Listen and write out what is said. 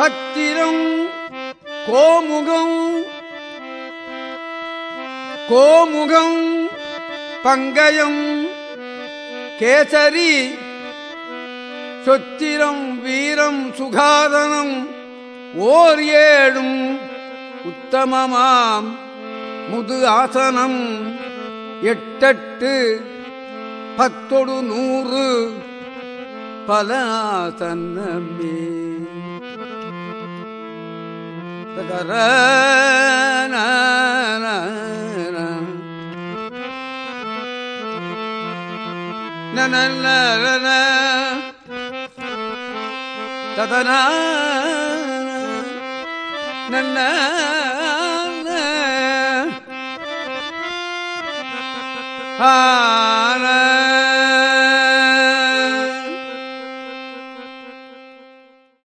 பத்திரம் கோமுகம் கோமுகம் பங்கயம் கேசரி சொத்திரம் வீரம் சுகாதனம் ஓர் ஏழும் உத்தமமாம். முது ஆசனம் எட்டெட்டு பத்தொடு நூறு பல ஆசன்னமே. ആ